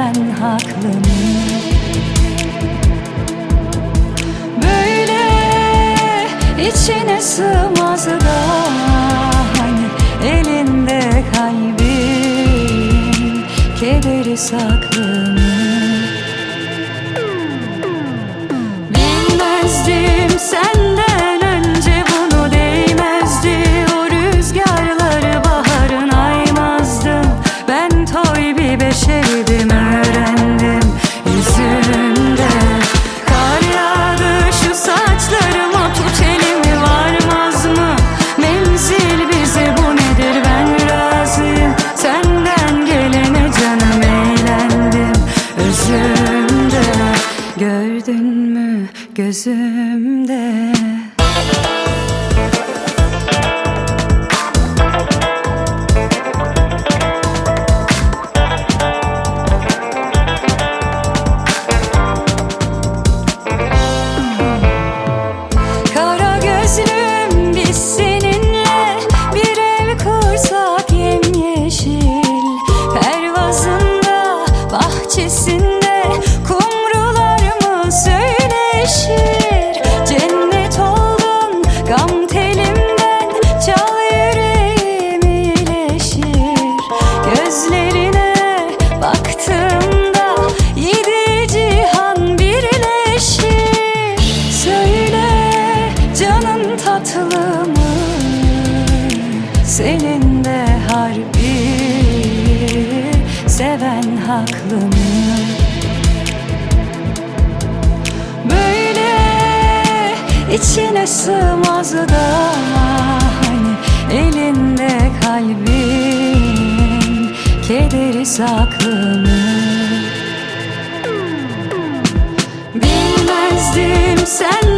Seven haklı? Böyle içine sığmaz da Hani elinde kalbin Kederi saklı Gördün mü gözümde mı? Senin de harbi Seven haklı mı? Böyle içine sığmaz da Hani elinde kalbin Kederi saklı mı? Bilmezdim sen